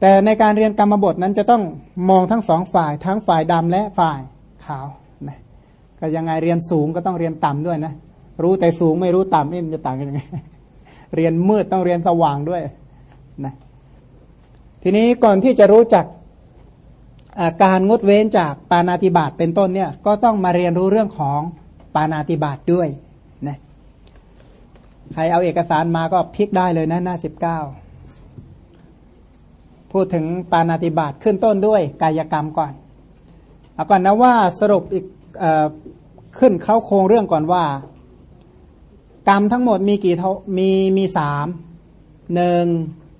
แต่ในการเรียนกรรมบทนั้นจะต้องมองทั้งสองฝ่าย ทั้งฝ่ายดำและฝ่ายขาวนะก็ยังไงเรียนสูงก็ต้องเรียนต่ำด้วยนะ รู้แต่สูงไม่รู้ต่ำนี่มันจะต่างกันยังไง เรียนมืดต้องเรียนสว่างด้วยนะทีนี้ก่อนที่จะรู้จักการงดเว้นจากปานาติบาตเป็นต้นเนี่ยก็ต้องมาเรียนรู้เรื่องของปานาติบาตด้วยนะใครเอาเอกสารมาก็พลิกได้เลยนะหน้าสิบเก้า พูดถึงปานาติบาตขึ้นต้นด้วยกายกรรมก่อนเอาก่อนนะว่าสรุปอีกอขึ้นเข้าโครงเรื่องก่อนว่า กรรมทั้งหมดมีกี่ท่ามีมีสามหนึ่ง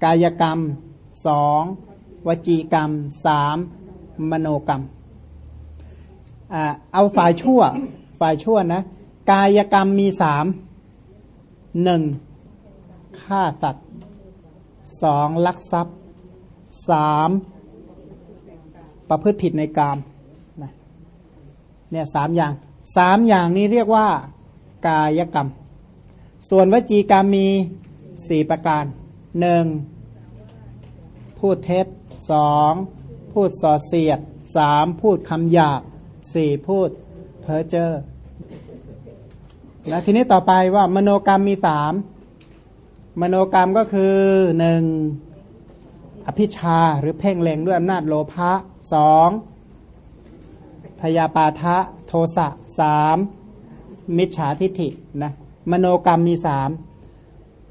กายกรรมสองวจีกรรมสามมโนกรรมเอาฝ่ายชั่วฝ่ายชั่วนะ กายกรรมมีสามหนึ่งฆ่าสัตว์สองลักทรัพย์ สามประพฤติผิดในกามนะเนี่ยสามอย่างสามอย่างนี้เรียกว่ากายกรรม ส่วนวจีกรรมมีสี่ประการหนึ่งพูดเท็จสองพูดส่อเสียดสามพูดคำหยาบสี่พูดเพ้อเจ้อแล้วทีนี้ต่อไปว่ามโนกรรมมีสามมโนกรรมก็คือหนึ่ง อภิชาหรือเพ่งเล็งด้วยอำนาจโลภะสองพยาปาทะโทสะสามมิจฉาทิฏฐินะมโนกรรมมีสาม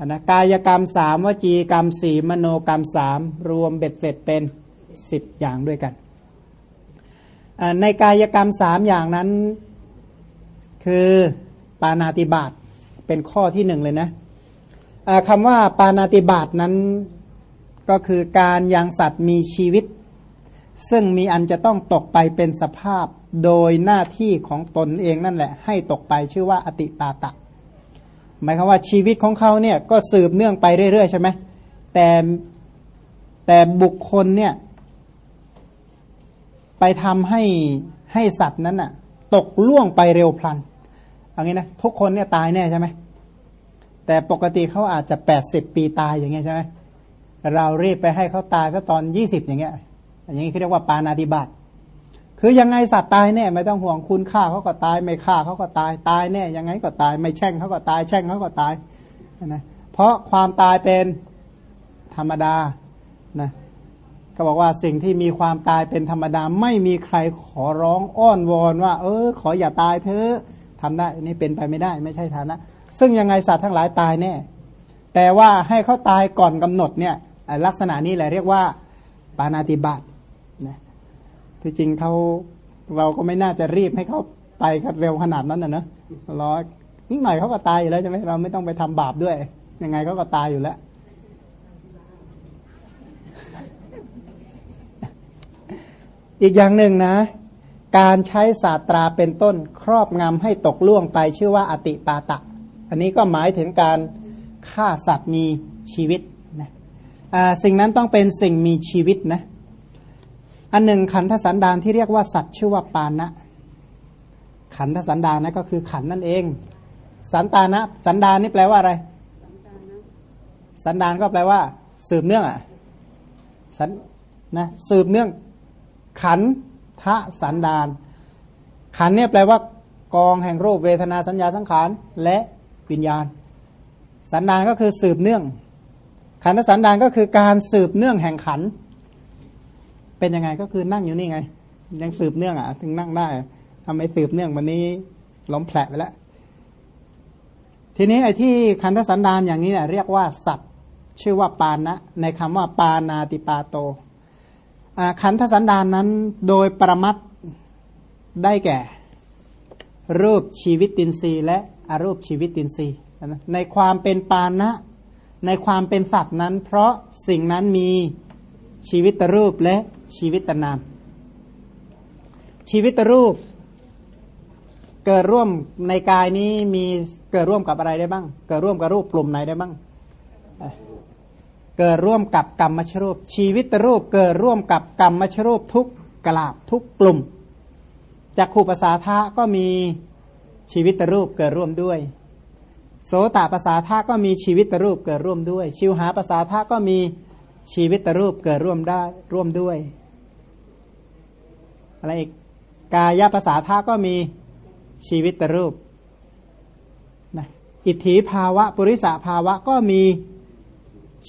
นะกายกรรมสามวจีกรรมสี่มโนกรรมสามรวมเบ็ดเสร็จเป็นสิบอย่างด้วยกัน ในกายกรรมสามอย่างนั้น คือปานาติบาตเป็นข้อที่หนึ่งเลยนะคำว่าปานาติบาตนั้น ก็คือการยังสัตว์มีชีวิต ซึ่งมีอันจะต้องตกไปเป็นสภาพโดยหน้าที่ของตนเองนั่นแหละ ให้ตกไปชื่อว่าอติปาตะ หมายความว่าชีวิตของเขาเนี่ยก็สืบเนื่องไปเรื่อยๆใช่ไหมแต่แต่บุคคลเนี่ยไปทำให้ให้สัตว์นั้นน่ะ ตกล่วงไปเร็วพลันเอางี้นะทุกคนเนี่ยตายแน่ใช่ไหมแต่ปกติเขาอาจจะแปดสิบปีตายอย่างเงี้ยใช่ไหม เรารีบไปให้เขาตายก็ตอนยี่สิบอย่างเงี้ยอย่างนี้เขาเรียกว่าปานาติบาตคือยังไงสัตว์ตายแน่ไม่ต้องห่วงคุณฆ่าเขาก็ตายไม่ฆ่าเขาก็ตายตายแน่ยังไงก็ตาย ไม่แช่งเขาก็ตาย แช่งเขาก็ตายนะเพราะความตายเป็นธรรมดานะก็บอกว่าสิ่งที่มีความตายเป็นธรรมดา ไม่มีใครขอร้องอ้อนวอนว่า เออ ขออย่าตายเถอะทำได้นี่เป็นไปไม่ได้ ไม่ใช่ฐานะ ซึ่งยังไงสัตว์ทั้งหลายตายแน่ แต่ว่าให้เขาตายก่อนกำหนดเนี่ยลักษณะนี้แหละเรียกว่าปานาติบาตนะที่จริงเขาเราก็ไม่น่าจะรีบให้เขาไปเร็วขนาดนั้นนะเนะรอนิดหน่อยเขาก็ตายอยู่แล้วใช่ไหมเราไม่ต้องไปทำบาปด้วย ยังไงเขาก็ตายอยู่แล้วอีกอย่างหนึ่งนะ การใช้ศาสตราเป็นต้นครอบงำให้ตกล่วงไปชื่อว่าอติปาตะ อันนี้ก็หมายถึงการ ฆ่าสัตว์มีชีวิตนะสิ่งนั้นต้องเป็นสิ่งมีชีวิตนะอันหนึ่งขันธสันดานที่เรียกว่าสัตว์ชื่อว่าปานะขันธสันดานนะก็คือขันนั่นเอง สันตานะ สันดานนี่แปลว่าอะไร สันดานก็แปลว่า สืบเนื่องอะสันนะสืบเนื่อง ขันทะสันดาน ขันเนี่ยแปลว่ากองแห่งรูปเวทนาสัญญาสังขารและวิญญาณ สันดานก็คือสืบเนื่อง ขันธสันดานก็คือการสืบเนื่องแห่งขัน เป็นยังไงก็คือนั่งอยู่นี่ไง ยังสืบเนื่องอะ ถึงนั่งได้ทำไมสืบเนื่องวันนี้ล้มแผลไปแล้ว ทีนี้ไอ้ที่ขันธสันดานอย่างนี้เนี่ยเรียกว่าสัตว์ ชื่อว่าปานะ ในคำว่าปานาติปาโตขันธสันดานนั้นโดยประมัดได้แก่ รูปชีวิตตินรีและอรูปชีวิตตินรีย์ ในความเป็นปานะ ในความเป็นสัตว์นั้น เพราะสิ่งนั้นมีชีวิตรูปและชีวิตนาม ชีวิตรูป เกิดร่วมในกายนี้มีเกิดร่วมกับอะไรได้บ้าง เกิดร่วมกับรูปกลุ่มไหนได้บ้าง เกิดร่วมกับกรรมมชรูป ชีวิตรูปเกิดร่วมกับกรรมมชรูปทุกกลาบทุกกลุ่มจากขูปสาทะก็มีชีวิตรูปเกิดร่วมด้วย โสตภาษาท่าก็มีชีวิตรูปเกิดร่วมด้วย ชิวหาภาษาท่าก็มีชีวิตรูปเกิดร่วมได้ร่วมด้วยอะไรอีกกายภาษาท่าก็มีชีวิตรูปนะอิทธิภาวะปุริสาภาวะก็มี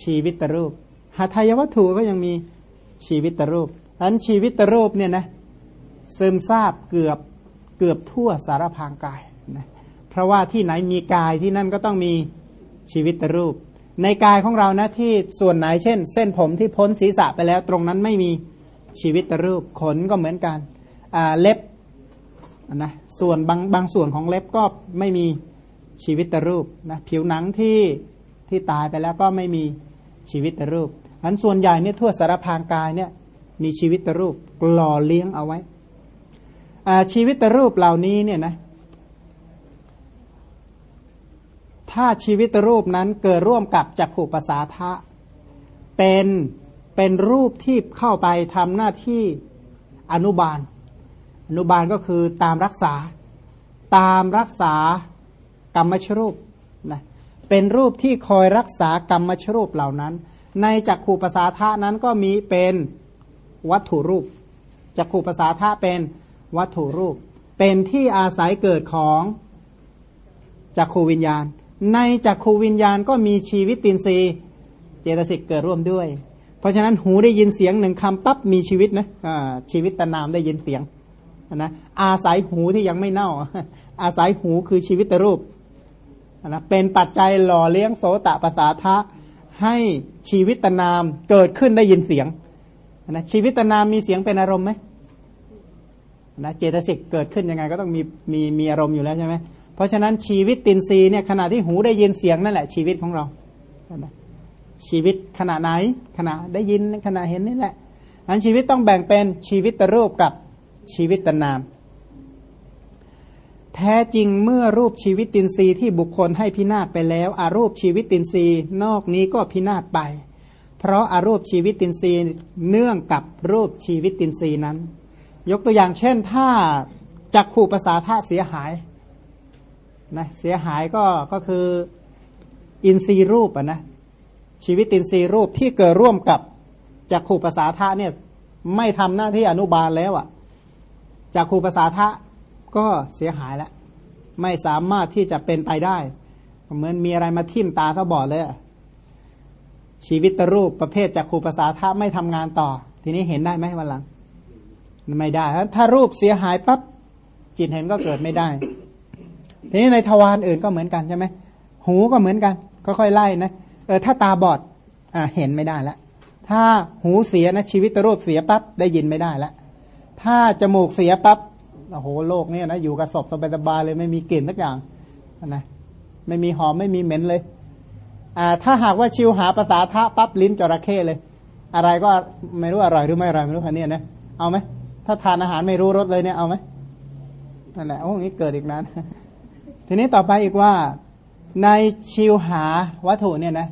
ชีวิตรูปหาทายวัตถุก็ยังมีชีวิตรูปอันชีวิตรูปเนี่ยนะซึมซาบเกือบเกือบทั่วสารพางกาย เพราะว่าที่ไหนมีกายที่นั่นก็ต้องมีชีวิตรูป ในกายของเรานะที่ส่วนไหนเช่น เส้นผมที่พ้นศีรษะไปแล้ว ตรงนั้นไม่มีชีวิตรูป ขนก็เหมือนกันเล็บนะส่วนบางบางส่วนของเล็บก็ไม่มีชีวิตรูปนะผิวหนังที่ที่ตายไปแล้วก็ไม่มีชีวิตรูปอันส่วนใหญ่เนี่ยทั่วสารพางกายเนี่ยมีชีวิตรูปหล่อเลี้ยงเอาไว้ชีวิตรูปเหล่านี้เนี่ยนะ ถ้าชีวิตรูปนั้นเกิดร่วมกับจักขุปสาทะ เป็นเป็นรูปที่เข้าไปทำหน้าที่อนุบาล อนุบาลก็คือตามรักษา ตามรักษากรรมชรูปนะเป็นรูปที่คอยรักษากรรมชรูปเหล่านั้น ในจักขูปสาทะนั้นก็มีเป็นวัตถุรูปจักขูปสาทะเป็นวัตถุรูป เป็นที่อาศัยเกิดของจักขูวิญญาณ ในจักขูวิญญาณก็มีชีวิตตินรีเจตสิกเกิดร่วมด้วย เพราะฉะนั้นหูได้ยินเสียงหนึ่งคำปั๊บมีชีวิตนะชีวิตตนามได้ยินเสียงนะอาศัยหูที่ยังไม่เน่า อาศัยหูคือชีวิตรูปนะเป็นปัจจัยหล่อเลี้ยงโสตประสาทะให้ชีวิตตนามเกิดขึ้นได้ยินเสียงนะชีวิตนามมีเสียงเป็นอารมณ์ไหมนะเจตสิกเกิดขึ้นยังไงก็ต้องมีมีมีอารมณ์อยู่แล้วใช่ไหม เพราะฉะนั้นชีวิตตินซีเนี่ยขณะที่หูได้ยินเสียงนั่นแหละชีวิตของเราชีวิตขณะไหนขณะได้ยินขณะเห็นนี่แหละอันชีวิตต้องแบ่งเป็นชีวิตตรูปกับชีวิตตนาม แท้จริงเมื่อรูปชีวิตตินทรีที่บุคคลให้พินาศไปแล้วอารูปชีวิตตินทรีนอกนี้ก็พินาศไป เพราะอารูปชีวิตตินทรีเนื่องกับรูปชีวิตตินทรีนั้น ยกตัวอย่างเช่นถ้าจักขู่ภาษาท่าเสียหาย นะเสียหายก็ก็คืออินทรีย์รูปอะนะชีวิตตินทรีย์รูปที่เกิดร่วมกับจักขู่ภาษาท่าเนี่ยไม่ทำหน้าที่อนุบาลแล้วอะจักขู่ภาษาท่าก็เสียหายแล้วไม่สามารถที่จะเป็นไปได้ เหมือนมีอะไรมาทิ่มตาเขาบอดเลยชีวิตรูปประเภทจากครูภาษาท่าไม่ทำงานต่อ ทีนี้เห็นได้ไหมวันหลัง ไม่ได้ถ้ารูปเสียหายปั๊บจิตเห็นก็เกิดไม่ได้ ทีนี้ในทวารอื่นก็เหมือนกันใช่ไหมหูก็เหมือนกันก็ค่อยไล่นะเออถ้าตาบอดอ่าเห็นไม่ได้ล้วถ้าหูเสียนะชีวิตรูปเสียปั๊บได้ยินไม่ได้ล้วถ้าจมูกเสียปั๊บโอ้โหโลกเนี่ยนะอยู่กับศพสบายๆเลยไม่มีกลิ่นสักอย่างนะไม่มีหอมไม่มีเหม็นเลยอ่าถ้าหากว่าชิวหาภาษาทะปั๊บลิ้นจระเข้เลย อะไรก็ไม่รู้อร่อยหรือไม่อร่อยไม่รู้คันนี้นะเอาไหมถ้าทานอาหารไม่รู้รสเลยเนี่ยเอาไหมนั่นแหละโอ้นี้เกิดอีกนั้น ทีนี้ต่อไปอีกว่าในชิวหาวัตถุเนี่ยนะ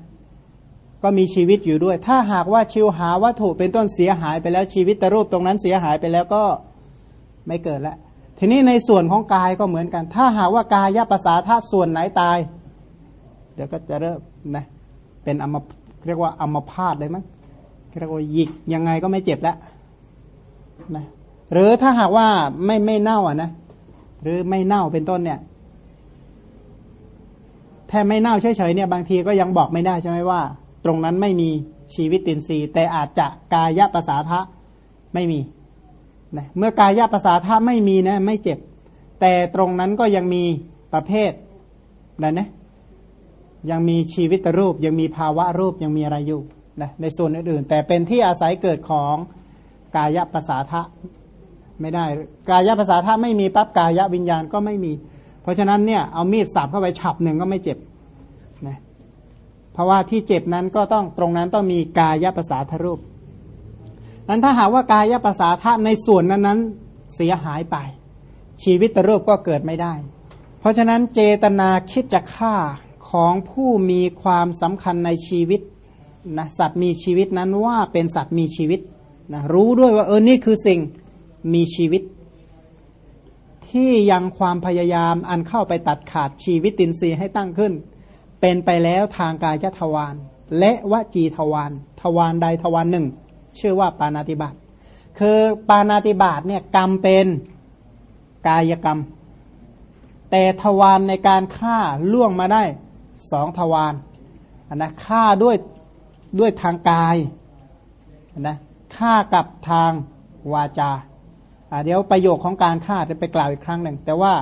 ก็มีชีวิตอยู่ด้วย ถ้าหากว่าชิวหาวัตถุเป็นต้นเสียหายไปแล้วชีวิตตรูปตรงนั้นเสียหายไปแล้วก็ไม่เกิดแล้วทีนี้ในส่วนของกายก็เหมือนกัน ถ้าหากว่ากายภาษาถ้าส่วนไหนตาย เดี๋ยวก็จะเริ่มนะเป็นอมเรียกว่าอมพาตเลยมั้งเรียกว่าหยิกยังไงก็ไม่เจ็บแล้วนะหรือถ้าหากว่าไม่ไม่เน่าอะนะหรือไม่เน่าเป็นต้นเนี่ย แท้ไม่เน่าเฉยๆเนี่ยบางทีก็ยังบอกไม่ได้ใช่ไหมว่า ตรงนั้นไม่มีชีวิตตินทรีย์แต่อาจจะกายภาษาทะไม่มีนะเมื่อกายภาษาท่าไม่มีนะไม่เจ็บ แต่ตรงนั้นก็ยังมีประเภทนะนะยังมีชีวิตรูปยังมีภาวะรูปยังมีอะไรอยู่นะในส่วนอื่นๆ แต่เป็นที่อาศัยเกิดของกายภาษาทะไม่ได้ กายภาษาทะไม่มีปั๊บกายวิญญาณก็ไม่มี เพราะฉะนั้นเนี่ยเอามีดสับเข้าไปฉับหนึ่งก็ไม่เจ็บนะเพราะว่าที่เจ็บนั้นก็ต้องตรงนั้นต้องมีกายภาษาทรูปนั้นถ้าหากว่ากายภาษาธาในส่วนนั้นนั้นเสียหายไป ชีวิตรูปก็เกิดไม่ได้ เพราะฉะนั้นเจตนาคิดจะฆ่าของผู้มีความสำคัญในชีวิตนะสัตว์มีชีวิตนั้นว่าเป็นสัตว์มีชีวิตนะรู้ด้วยว่าเออนี่คือสิ่งมีชีวิต ที่ยังความพยายามอันเข้าไปตัดขาดชีวิตตินทรีย์ให้ตั้งขึ้น เป็นไปแล้วทางกายทวารและวจีทวารทวารใดทวารหนึ่ง ชื่อว่าปานาติบาตคือปานาติบาตเนี่ยกรรมเป็นกายกรรม แต่ทวารในการฆ่าล่วงมาได้สองทวารนนะฆ่าด้วยด้วยทางกายนะฆ่ากับทางวาจา เดี๋ยวประโยคของการฆ่าจะไปกล่าวอีกครั้งหนึ่ง แต่ว่า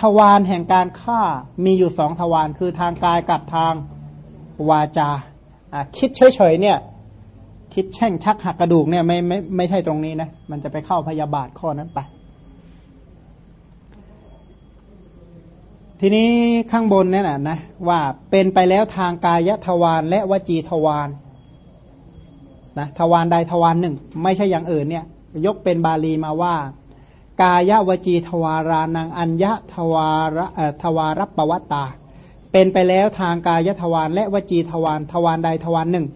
ทวารแห่งการฆ่ามีอยู่สองทวารคือทางกายกับทางวาจาคิดเฉยๆเนี่ยคิดแช่งชักหักกระดูกเนี่ยไม่ไม่ไม่ใช่ตรงนี้นะ มันจะไปเข้าพยาบาทข้อนั้นไป ทีนี้ข้างบนเนี่ยนะนะว่าเป็นไปแล้วทางกายทวารและวจีทวารนะทวารใดทวารหนึ่ง ไม่ใช่อย่างอื่นเนี่ย ยกเป็นบาลีมาว่า กายวจีทวารานังอัญญทวาระทวารปวัตตา เป็นไปแล้วทางกายทวารและวจีทวารทวารใดทวารหนึ่ง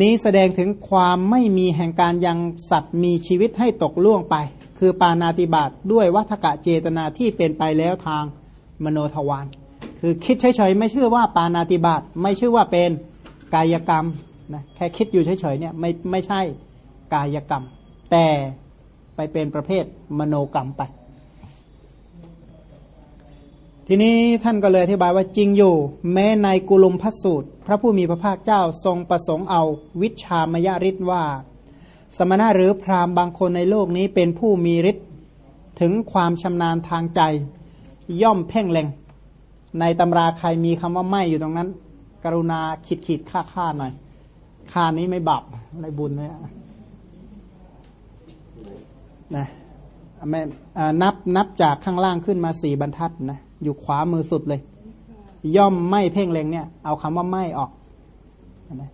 นี้แสดงถึงความไม่มีแห่งการยังสัตว์มีชีวิตให้ตกล่วงไป คือปานาติบาตด้วยวัฏกะเจตนาที่เป็นไปแล้วทางมโนทวารคือคิดเฉยๆไม่ชื่อว่าปานาติบาตไม่ชื่อว่าเป็นกายกรรมนะแค่คิดอยู่เฉยๆเนี่ยไม่ไม่ใช่ กายกรรม แต่ไปเป็นประเภทมโนกรรมไป ทีนี้ท่านก็เลยอธิบายว่าจริงอยู่ แม้ในกุลุมพัสูตร พระผู้มีพระภาคเจ้าทรงประสงค์เอาวิชามยฤทธิ์ว่า สมณะหรือพราหมณ์บางคนในโลกนี้เป็นผู้มีฤทธิ์ถึงความชำนาญทางใจ ย่อมเพ่งเล็ง ในตำราใครมีคำว่าไม่อยู่ตรงนั้น กรุณาขีดขีดค่าค่าหน่อยค่านี้ไม่บาปในบุญเลย นะไม่นับนับจากข้างล่างขึ้นมาสี่บรรทัดนะอยู่ขวามือสุดเลย ย่อมไม่เพ่งเล็งเนี่ย เอาคำว่าไม่ออกนะ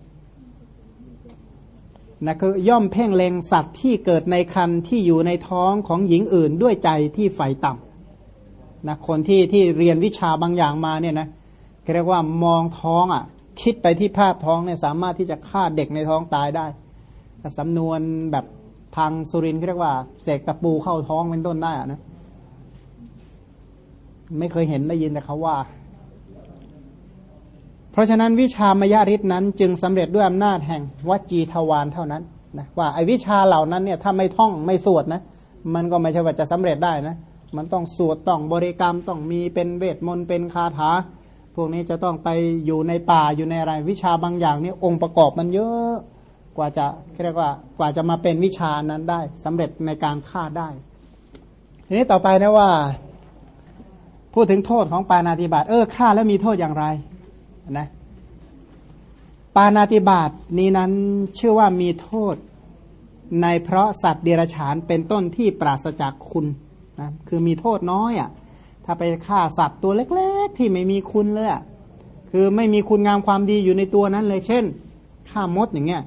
นะคือย่อมเพ่งเล็งสัตว์ที่เกิดในคันที่อยู่ในท้องของหญิงอื่นด้วยใจที่ใฝ่ต่ำนะคนที่ที่เรียนวิชาบางอย่างมาเนี่ยนะเรียกว่ามองท้องอะ คิดไปที่ภาพท้องเนี่ยสามารถที่จะฆ่าเด็กในท้องตายได้สำนวนแบบ ทางสุรินเรียกว่าเสกตะปูเข้าท้องเป็นต้นได้อะนะไม่เคยเห็นได้ยินแต่เขาว่า เพราะฉะนั้นวิชามยาริษนั้น จึงสำเร็จด้วยอำนาจแห่งวจีทวารเท่านั้นนะว่าไอ้วิชาเหล่านั้นเนี่ยถ้าไม่ท่องไม่สวดนะ มันก็ไม่ใช่ว่าจะสำเร็จได้นะ มันต้องสวดต้องบริกรรมต้องมีเป็นเวทมนต์เป็นคาถา พวกนี้จะต้องไปอยู่ในป่าอยู่ในอะไร วิชาบางอย่างนี่องค์ประกอบมันเยอะ กว่าจะเรียกว่ากว่าจะมาเป็นวิชานั้นได้สำเร็จในการฆ่าได้ ทีนี้ต่อไปนะว่า พูดถึงโทษของปานาติบาตเออฆ่าแล้วมีโทษอย่างไรนะปานาติบาตนี้นั้นเชื่อว่ามีโทษในเพราะสัตว์เดรัจฉานเป็นต้นที่ปราศจากคุณนะคือมีโทษน้อยอะ่ะ ถ้าไปฆ่าสัตว์ตัวเล็ก ๆ ที่ไม่มีคุณเลยคือไม่มีคุณงามความดีอยู่ในตัวนั้นเลยเช่นฆ่ามดอย่างเงี้ย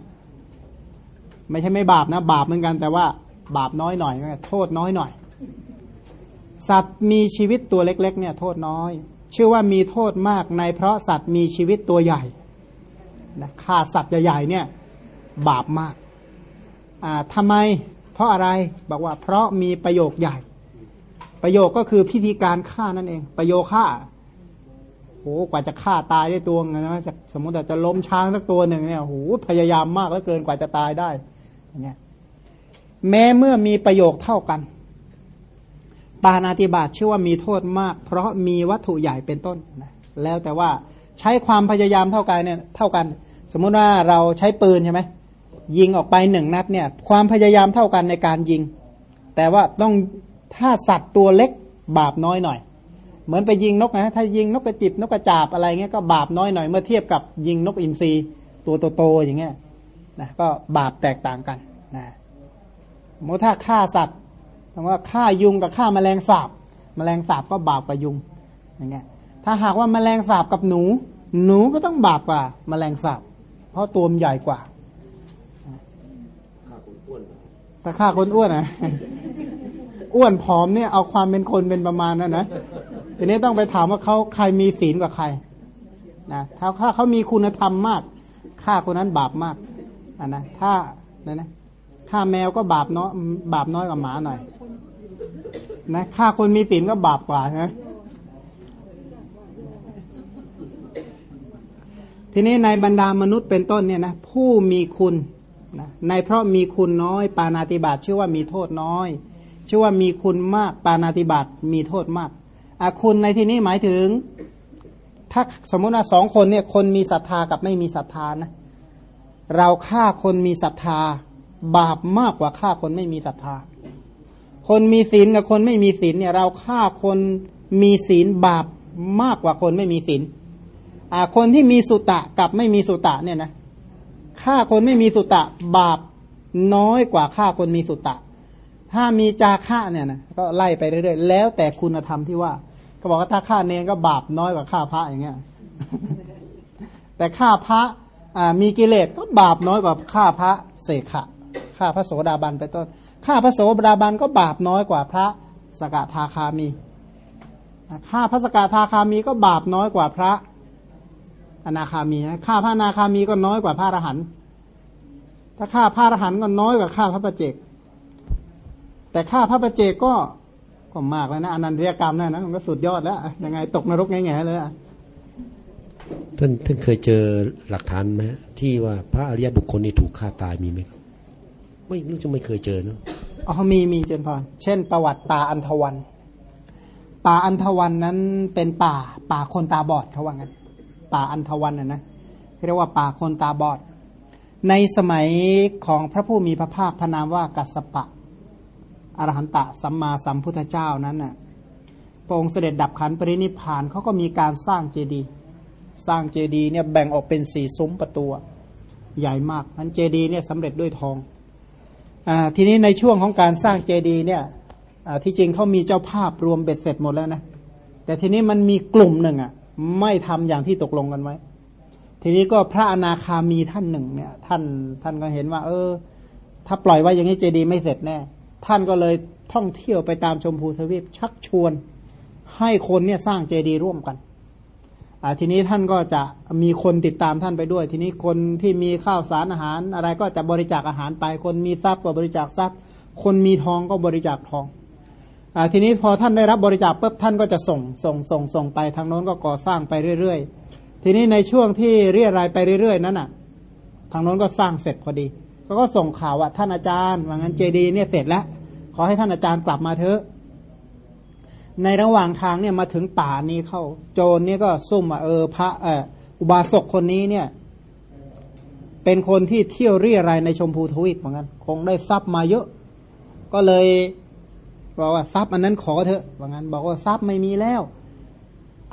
ไม่ใช่ไม่บาปนะ บาปเหมือนกันแต่ว่าบาปน้อยหน่อยโทษน้อยหน่อย สัตว์มีชีวิตตัวเล็ก ๆ เนี่ยโทษน้อย ชื่อว่ามีโทษมากในเพราะสัตว์มีชีวิตตัวใหญ่นะฆ่าสัตว์ใหญ่ๆเนี่ยบาปมากอ่าทำไม เพราะอะไรบอกว่า เพราะมีประโยคใหญ่ ประโยคก็คือพิธีการฆ่านั่นเอง ประโยคฆ่าโอ้กว่าจะฆ่าตายได้ตัวนะสมมติแต่จะล้มช้างสักตัวหนึ่งเนี่ยโอ้พยายามมากแล้วเกินกว่าจะตายได้ เงี้ยแม้เมื่อมีประโยคเท่ากัน ปานาติบาตชื่อว่ามีโทษมาก เพราะมีวัตถุใหญ่เป็นต้นนะแล้วแต่ว่าใช้ความพยายามเท่ากันเนี่ยเท่ากัน สมมุติว่าเราใช้ปืนใช่ไหมยิงออกไปหนึ่งนัดเนี่ย ความพยายามเท่ากันในการยิง แต่ว่าต้องถ้าสัตว์ตัวเล็กบาปน้อยหน่อย เหมือนไปยิงนกนะถ้ายิงนกกระจิบนกกระจาบอะไรเงี้ยก็บาปน้อยหน่อยเมื่อเทียบกับยิงนกอินทรีตัวโตๆอย่างเงี้ย นะก็บาปแตกต่างกันนะโมถ้าฆ่าสัตว์คำว่าฆ่ายุงกับฆ่าแมลงสาบแมลงสาบก็บาปกว่ายุงอย่างเงี้ยถ้าหากว่าแมลงสาบกับหนู หนูก็ต้องบาปกว่าแมลงสาบเพราะตัวมันใหญ่กว่าถ้าฆ่าคนอ้วนนะอ้วนผอมเนี่ยเอาความเป็นคนเป็นประมาณนั้นนะทีนี้ต้องไปถามว่าเขาใครมีศีลกว่าใครนะถ้าถ้าเขามีคุณธรรมมากฆ่าคนนั้นบาปมาก อันนะถ้าเนี่ยนะฆ่าแมวก็บาปน้อยบาปน้อยกว่าหมาหน่อย นะฆ่าคนมีศีลก็บาปกว่านะทีนี้ในบรรดามนุษย์เป็นต้นเนี่ยนะผู้มีคุณนะในเพราะมีคุณน้อย ปานาติบาตชื่อว่ามีโทษน้อยชื่อว่ามีคุณมาก ปานาติบาตมีโทษมากอคุณในที่นี้หมายถึง ถ้าสมมติว่าสองคนเนี่ยคนมีศรัทธากับไม่มีศรัทธานะ เราฆ่าคนมีศรัทธา บาปมากกว่าฆ่าคนไม่มีศรัทธา คนมีศีลกับคนไม่มีศีลเนี่ย เราฆ่าคนมีศีลบาปมากกว่าคนไม่มีศีลคนที่มีสุตะกับไม่มีสุตะเนี่ยนะฆ่าคนไม่มีสุตะ บาปน้อยกว่าฆ่าคนมีสุตะ ถ้ามีจาฆ่าเนี่ยนะก็ไล่ไปเรื่อยๆแล้วแต่คุณธรรมที่ว่า ก็บอกว่าถ้าฆ่าเนรก็บาปน้อยกว่าฆ่าพระอย่างเงี้ยแต่ฆ่าพระ มีกิเลสก็บาปน้อยกว่าฆ่าพระเสกขะฆ่าพระโสดาบันไปต้นฆ่าพระโสดาบันก็บาปน้อยกว่าพระสกทาคามีฆ่าพระสกทาคามีก็บาปน้อยกว่าพระอนาคามีฆ่าพระอนาคามีก็น้อยกว่าพระอรหันต์ถ้าฆ่าพระอรหันต์ก็น้อยกว่าฆ่าพระประเจก แต่ฆ่าพระประเจกก็ก็มากแล้วนะอนันตริยกรรมนั่นนะมันก็สุดยอดแล้วยังไงตกนรกง่ๆเลยอะ ท่านท่านเคยเจอหลักฐานไหมที่ว่าพระอริยบุคคลนี่ถูกฆ่าตายมีไหมครับไม่รู้จะไม่เคยเจอเนาะอ๋อมีมีเจนพรเช่น ประวัติป่าอันทวัน ป่าอันทวันนั้นเป็นป่า ป่าคนตาบอดเขาว่างั้น ป่าอันทวันน่ะนะเรียกว่าป่าคนตาบอด ในสมัยของพระผู้มีพระภาคพระนามว่ากัสปะอรหันตะสัมมาสัมพุทธเจ้านั้นน่ะพระองค์เสด็จดับขันปรินิพานเขาก็มีการสร้างเจดีย์ สร้างเจดีย์เนี่ยแบ่งออกเป็นสี่ซุ้มประตูใหญ่มากนั้นเจดีย์เนี่ยสำเร็จด้วยทองอ่าทีนี้ในช่วงของการสร้างเจดีย์เนี่ยที่จริงเขามีเจ้าภาพรวมเบ็ดเสร็จหมดแล้วนะแต่ทีนี้มันมีกลุ่มหนึ่งอะไม่ทำอย่างที่ตกลงกันไว้ ทีนี้ก็พระอนาคามีท่านหนึ่งเนี่ยท่านท่านก็เห็นว่า เออ ถ้าปล่อยไว้อย่างนี้เจดีย์ไม่เสร็จแน่ ท่านก็เลยท่องเที่ยวไปตามชมพูทวีปชักชวน ให้คนเนี่ยสร้างเจดีย์ร่วมกัน ทีนี้ท่านก็จะมีคนติดตามท่านไปด้วย ทีนี้คนที่มีข้าวสารอาหาร อะไรก็จะบริจาคอาหารไป คนมีทรัพย์ก็บริจาคทรัพย์ คนมีทองก็บริจาคทองอทีนี้พอท่านได้รับบริจาคปุ๊บท่านก็จะส่งส่งส่งส่งไปทางโน้นก็ก่อสร้างไปเรื่อยๆ ทีนี้ในช่วงที่เรียรายไปเรื่อยๆ นั้นอะ ทางโน้นก็สร้างเสร็จพอดีเขาก็ส่งข่าวว่าท่านอาจารย์ว่างั้นเจดีเนี่ยเสร็จแล้ว ขอให้ท่านอาจารย์กลับมาเถอะ ในระหว่างทางเนี่ยมาถึงป่านี้เข้า โจรเนี่ยก็ซุ่มเออพระเอออุบาสกคนนี้เนี่ย เป็นคนที่เที่ยวเรี่ยไรในชมพูทวีปเหมือนกันคงได้ทรัพย์มาเยอะ ก็เลยบอกว่าทรัพย์อันนั้นขอเถอะว่างั้น บอกว่าทรัพย์ไม่มีแล้ว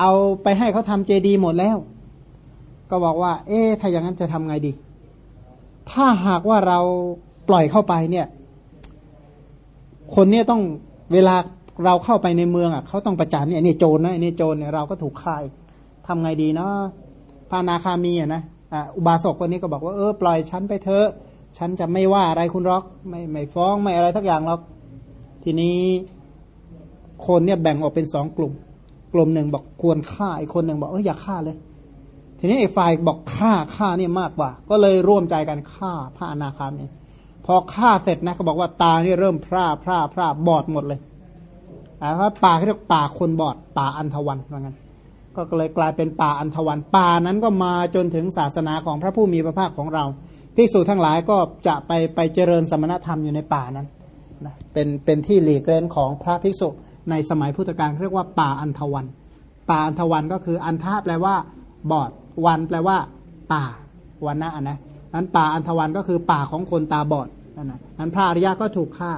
เอาไปให้เขาทำเจดีหมดแล้ว ก็บอกว่า เอ๊ถ้าอย่างนั้นจะทำไงดี ถ้าหากว่าเราปล่อยเข้าไปเนี่ย คนเนี่ยต้องเวลา เราเข้าไปในเมืองอะเขาต้องประจานเนี่ยนี่โจรนะนี่โจรเนี่ยเราก็ถูกฆ่าทำไงดีเนาะพานาคามีอะนะอุบาสกคนนี้ก็บอกว่าเออปล่อยฉันไปเถอะ ฉันจะไม่ว่าอะไรคุณร็อกไม่ไม่ฟ้องไม่อะไรทักอย่างหรอกทีนี้คนเนี่ยแบ่งออกเป็นสองกลุ่ม กลุ่มหนึ่งบอกควรฆ่าอีกคนหนึ่งบอกเอออย่าฆ่าเลย ทีนี้ไอ้ฝ่ายบอกฆ่าฆ่าเนี่ยมากกว่า ก็เลยร่วมใจกันฆ่าพระอนาคามีพอฆ่าเสร็จนะเขาบอกว่าตาเนี่ยเริ่มพร่าพร่าพร่าบอดหมดเลย ว่าป่าเขาเรียกป่าคนบอด ป่าอันทวันว่างั้นก็เลยกลายเป็นป่าอันทวันป่านั้นก็มาจนถึงศาสนาของพระผู้มีพระภาคของเราภิกษุทั้งหลายก็จะไปไปเจริญสมณธรรมอยู่ในป่านั้นนะเป็นเป็นที่หลีกเล่นของพระภิกษุในสมัยพุทธกาลเรียกว่าป่าอันทวัน ป่าอันทวันก็คืออันทาแปลว่า บอดวันแปลว่า ป่าวันนะนะนั้นป่าอันทวันก็คือป่าของคนตาบอดนั่นนะนั้นพระอริยะก็ถูกฆ่า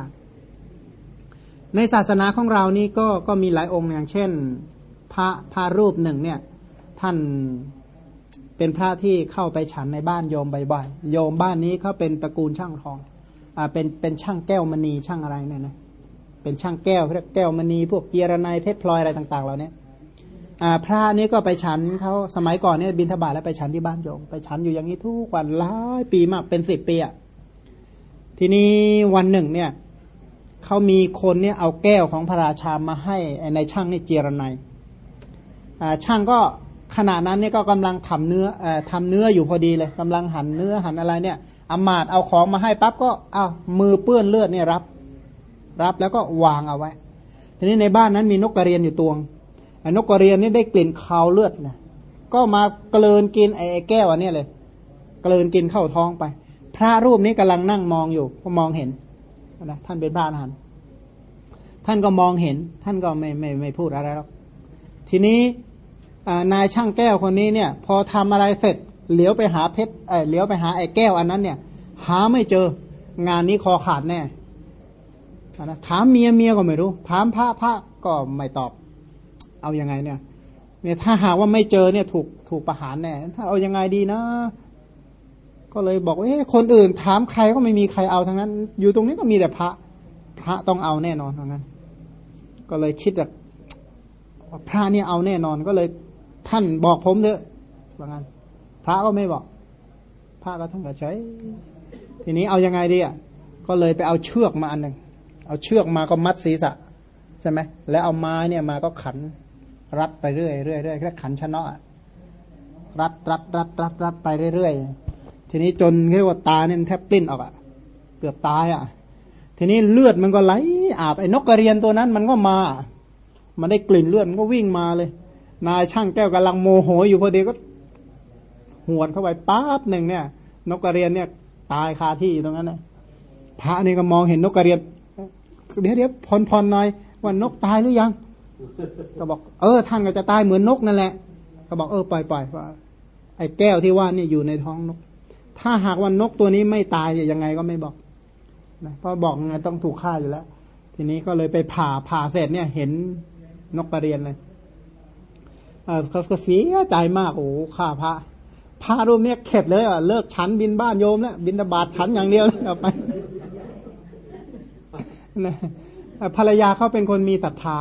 ในศาสนาของเรานี่ก็ก็มีหลายองค์อย่างเช่น พระพระรูปหนึ่งเนี่ยท่านเป็นพระที่เข้าไปฉันในบ้านโยมบ่อยๆโยมบ้านนี้เขาเป็นตระกูลช่างทองอ่าเป็นเป็นช่างแก้วมณีช่างอะไรเนี่ยนะเป็นช่างแก้วเรียกแก้วมณีพวกเกียรนายเพชรพลอยอะไรต่างๆเหล่านี้อ่าพระนี้ก็ไปฉันเขาสมัยก่อนเนี่ยบินทบาทแล้วไปฉันที่บ้านโยม ไปฉันอยู่อย่างนี้ทุกวันหลายปีมากเป็นสิบปีอะทีนี้วันหนึ่งเนี่ย เขามีคนเนี่ยเอาแก้วของพระราชามาให้ในช่างนี่เจรนายช่างก็ขณะนั้นเนี่ยก็กำลังทำเนื้ออทำเนื้ออยู่พอดีเลยกำลังหั่นเนื้อหั่นอะไรเนี่ยอามาตเอาของมาให้ปั๊บก็เอามือเปื้อนเลือดเนี่ยรับ รับแล้วก็วางเอาไว้ ทีนี้ในบ้านนั้นมีนกกระเรียนอยู่ตวงนกกระเรียนนี่ได้กลิ่นคาวเลือดนะก็มากลืนกินไอ้แก้วอันนี้เลยกลืนกินเข้าท้องไป พระรูปนี้กำลังนั่งมองอยู่ก็มองเห็น นะท่านเป็นพระอรหันต์ท่านก็มองเห็น ท่านก็ไม่ไม่ไม่พูดอะไรหรอกทีนี้นายช่างแก้วคนนี้เนี่ย พอทำอะไรเสร็จเหลียวไปหาเพชรเออเหลียวไปหาไอ้แก้วอันนั้นเนี่ย หาไม่เจองานนี้คอขาดแน่นะถามเมียเมียก็ไม่รู้ ถามพระพระก็ไม่ตอบ เอาอยัางไงเนี่ยเนี่ยถ้าหากว่าไม่เจอเนี่ยถูกถูกประหารแน่ถ้าเอายังไงดีนะ ก็เลยบอกว่าคนอื่นถามใครก็ไม่มีใครเอาทั้งนั้น อยู่ตรงนี้ก็มีแต่พระ พระต้องเอาแน่นอนทั้งนั้น ก็เลยคิดแบบพระเนี่ยเอาแน่นอนก็เลยท่านบอกผมเถอะว่างั้น พระก็ไม่บอก พระก็ท่านก็ใช้ ทีนี้เอายังไงดีอะก็เลยไปเอาเชือกมาอันหนึ่งเอาเชือกมาก็มัดศีรษะใช่ไหมแล้วเอาไม้เนี่ยมาก็ขันรัดไปเรื่อยเรื่อยเรื่อยแค่ขันชนะรัดรัดรัดรัดรัดไปเรื่อยๆ ทีนี้จนเรียกว่าตาเนี่ยแทบปลิ้นออกอะเกือบตายอะทีนี้เลือดมันก็ไหลอาบไอ้นกกระเรียนตัวนั้นมันก็มา มันได้กลิ่นเลือดมันก็วิ่งมาเลย นายช่างแก้วกำลังโมโหอยู่พอดีก็หวนเข้าไปปั๊บหนึ่งเนี่ย นกกระเรียนเนี่ย ตายคาที่ตรงนั้นนะพระนี่ก็มองเห็นนกกระเรียนเดี๋ยวเดี๋ยวพรพรหน่อยว่านกตายหรือยัง ก็บอก เออ ท่านก็จะตายเหมือนนกนั่นแหละ ก็บอกเออปล่อยปล่อยว่าไอ้แก้วที่ว่าเนี่ยอยู่ในท้องนก ถ้าหากว่านกตัวนี้ไม่ตายยังไงก็ไม่บอกนะเพราะบอกไงต้องถูกฆ่าอยู่แล้ว ทีนี้ก็เลยไปผ่าผ่าเสร็จเนี่ย เห็นนกกระเรียนเลยเขาก็เสียใจมากโอ้ฆ่าพระพระรูปเนี้ยเข็ดเลยอะเลิกฉันบินบ้านโยมแล้วบินตบาดฉันอย่างเดียวเลยออกไปภรรยาเขาเป็นคนมีศรัทธา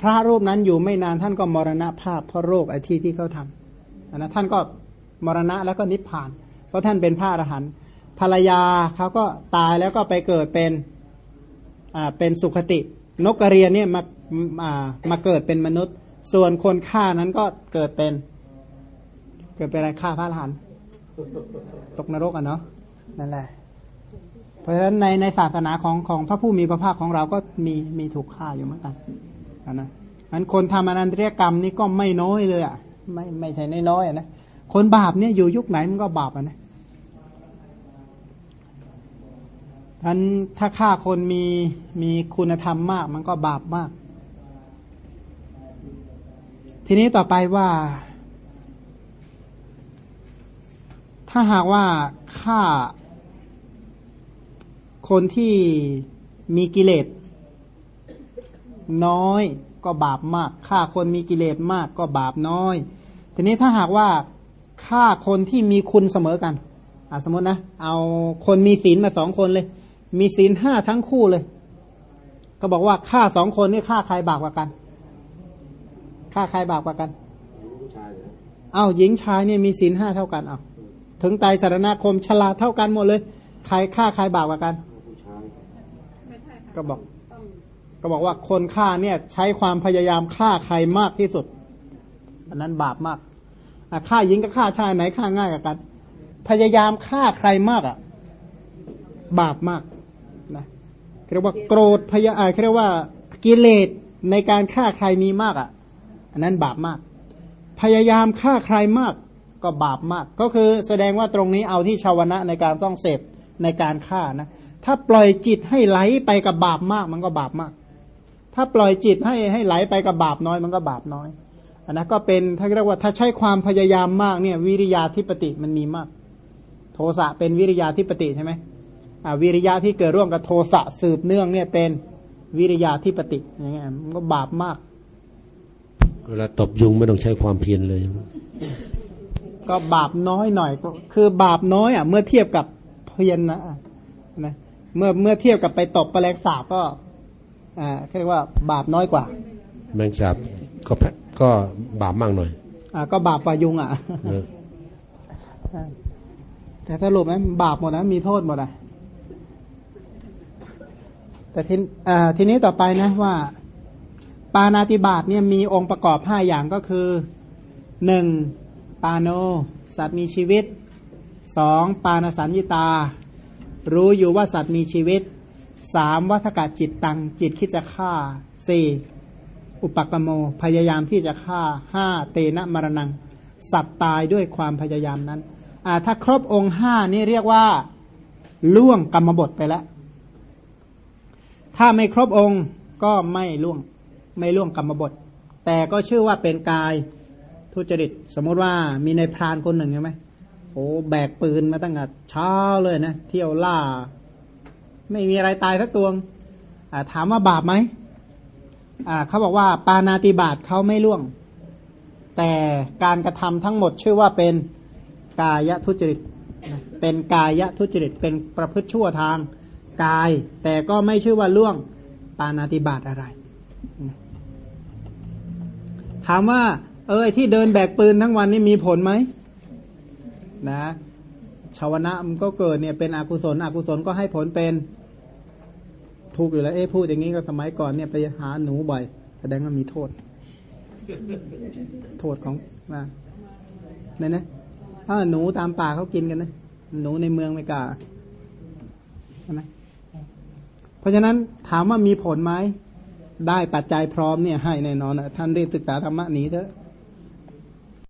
พระรูปนั้นอยู่ไม่นานท่านก็มรณภาพเพราะโรคไอที่ที่เขาทำนะท่านก็มรณะแล้วก็นิพพาน เพราะท่านเป็นพระอรหันต์ภรรยาเขาก็ตายแล้วก็ไปเกิดเป็นอ่าเป็นสุขติ นกกระเรียนเนี่ยมาอ่ามาเกิดเป็นมนุษย์ ส่วนคนฆ่านั้นก็เกิดเป็น เกิดเป็นอะไรฆ่าพระอรหันต์ตกนรกอะเนาะนั่นแหละ เพราะฉะนั้นในในศาสนาของของพระผู้มีพระภาคของเราก็มีมีถูกฆ่าอยู่เหมือนกันนะอันคนทำอนันตริยกรรมนี่ก็ไม่น้อยเลยอะ ไม่ไม่ใช่น้อยๆนะคนบาปเนี่ยอยู่ยุคไหนมันก็บาปอะนะ อันถ้าฆ่าคนมีมีคุณธรรมมากมันก็บาปมาก ทีนี้ต่อไปว่า ถ้าหากว่าฆ่าคนที่มีกิเลสน้อยก็บาปมากฆ่าคนมีกิเลสมากก็บาปน้อย ทีนี้ถ้าหากว่าฆ่าคนที่มีคุณเสมอกันอสมมตินะ เอาคนมีศีลมาสองคนเลย มีศีลห้าทั้งคู่เลย ก็บอกว่าฆ่าสองคนนี่ฆ่าใครบาปกว่ากันฆ่าใครบาปกว่ากันเอาหญิงชายเนี่ยมีศีลห้าเท่ากันเอาถึงตายสารณคมฉลาดเท่ากันหมดเลย ใครฆ่าใครบาปกว่ากัน ก็บอก ก็บอกว่าคนฆ่าเนี่ย ใช้ความพยายามฆ่าใครมากที่สุด อันนั้นบาปมากฆ่าหญิงกับฆ่าชายไหนฆ่าง่ายกว่ากัน พยายามฆ่าใครมากอะ บาปมากนะ เรียกว่าโกรธพยาอาเรียกว่ากิเลสในการฆ่าใครมีมากอะ อันนั้นบาปมาก พยายามฆ่าใครมากก็บาปมาก ก็คือแสดงว่าตรงนี้เอาที่ชาวนะในการซ่องเสพในการฆ่านะ ถ้าปล่อยจิตให้ไหลไปกับบาปมากมันก็บาปมาก ถ้าปล่อยจิตให้ให้ไหลไปกับบาปน้อยมันก็บาปน้อยอันนั้นก็เป็นถ้าเรียกว่าถ้าใช้ความพยายามมากเนี่ยวิริยาธิปติมันมีมาก โทสะเป็นวิริยาธิปติใช่ไหม วิริยะที่เกิดร่วมกับโทสะสืบเนื่องเนี่ยเป็นวิริยาธิปติอย่างเงี้ยมันก็บาปมาก เวลาตบยุงไม่ต้องใช้ความเพียรเลย ก็บาปน้อยหน่อยก็คือบาปน้อยอะ เมื่อเทียบกับเพียรนะนะเมื่อเมื่อเทียบกับไปตบแมลงสาบก็ อ่าเรียกว่าบาปน้อยกว่าแมลงสาบก็ก็บาปมากหน่อย อ่า ก็บาปกว่ายุงอะแต่สรุปนะบาปหมดนะมีโทษหมดอะ แต่ทีทีนี้ต่อไปนะว่า ปานาติบาตเนี่ยมีองค์ประกอบห้าอย่างก็คือหนึ่งปาโน สัตว์มีชีวิตสองปานสัญญตา รู้อยู่ว่าสัตว์มีชีวิตสามวัฏกะจิตตังจิตคิดจะฆ่าสี่อุปกรรมโมพยายามที่จะฆ่าห้าเตนะมรณงสัตว์ตายด้วยความพยายามนั้น ถ้าครบองค์ห้านี่เรียกว่า ล่วงกรรมบทไปแล้ว ถ้าไม่ครบองค์ก็ไม่ล่วงไม่ล่วงกรรมบท แต่ก็ชื่อว่าเป็นกายทุจริต สมมติว่ามีในพรานคนหนึ่งใช่ไหมโอ้แบกปืนมาตั้งแต่เช้าเลยนะ เที่ยวล่า ไม่มีอะไรตายสักตัวถามว่าบาปไหมเขาบอกว่าปานาติบาตเขาไม่ล่วง แต่การกระทำทั้งหมดชื่อว่าเป็นกายทุจริต เป็นกายทุจริต เป็นประพฤติชั่วทาง กาย แต่ก็ไม่ชื่อว่าล่วงปานาติบาตอะไร ถามว่า เออที่เดินแบกปืนทั้งวันนี่มีผลไหมนะชาวนะมันก็เกิดเนี่ยเป็นอกุศล อกุศลก็ให้ผลเป็นถูกอยู่แล้วเอ๊ะพูดอย่างนี้ก็สมัยก่อนเนี่ยไปหาหนูบ่อยแสดงว่ามีโทษ โทษของนะเนี่ยนะถ้าหนูตามป่าเขากินกันนะ หนูในเมืองไม่กล้าใช่ไหม เพราะฉะนั้นถามว่ามีผลไหมได้ปัจจัยพร้อมเนี่ยให้แน่นอนนะท่านรีบศึกษาธรรมะนี้เถอะ